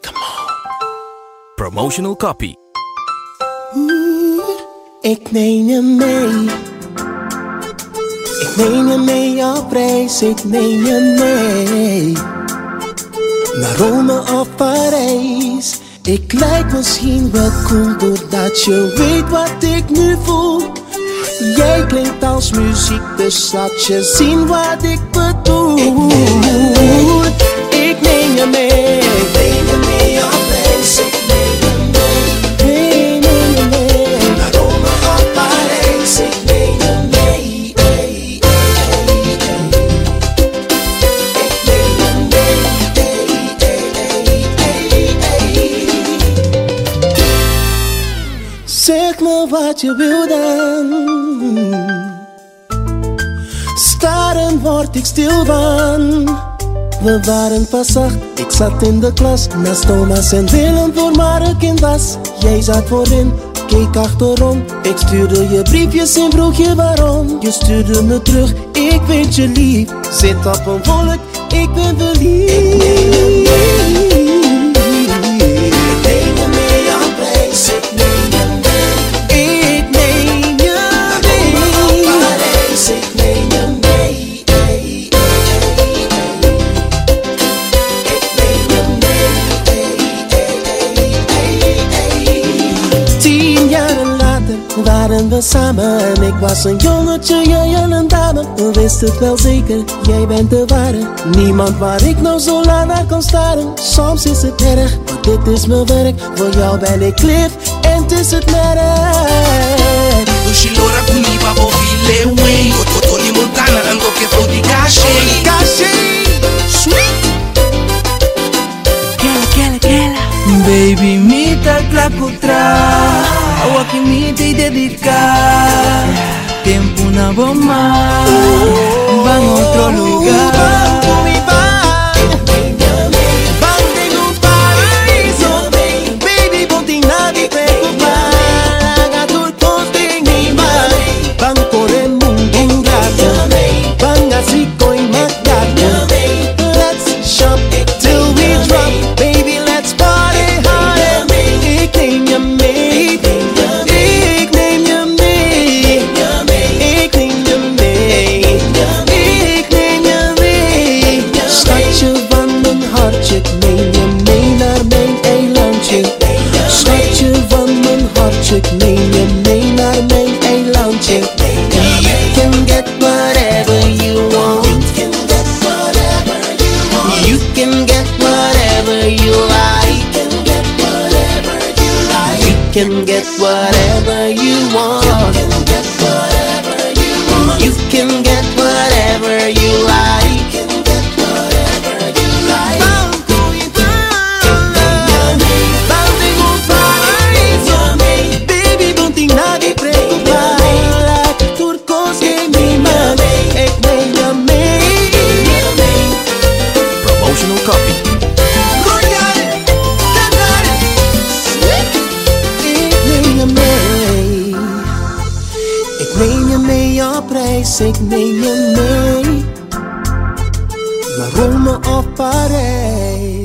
Come on. Promotional copy. Ik neem je mee. Ik neem je mee op reis, ik neem je mee. Naar Rome of Parijs. Ik lijk misschien wel cool doordat je weet wat ik nu voel. Jij klinkt als muziek, dus laat je zien wat ik bedoel. Ik neem je mee. Ik neem mee Zeg me wat je wil dan. Staren word ik stil van. We waren pas acht, ik zat in de klas Naast Thomas en Willem voor Mark in was. Jij zat voorin, keek achterom. Ik stuurde je briefjes en vroeg je waarom. Je stuurde me terug, ik vind je lief. Zit op een volk, ik ben verliefd waren we samen En ik was een jongetje, jij een dame. We wisten het wel zeker, jij bent de ware. Niemand waar ik nou zo lang naar kan staren. Soms is het erg, maar dit is mijn werk. Voor jou ben ik lief en het is het merk. Ushilora kunipa vovile wei tony montana andoke fodi kashe Sweet. Kela, kela, kela. Baby, me tá clacutra. agua quimita y dedicar tiempo una bomba, va a otro lugar. You can get whatever you want. You can get whatever you Ik neem je mee. Naar Rome of Parijs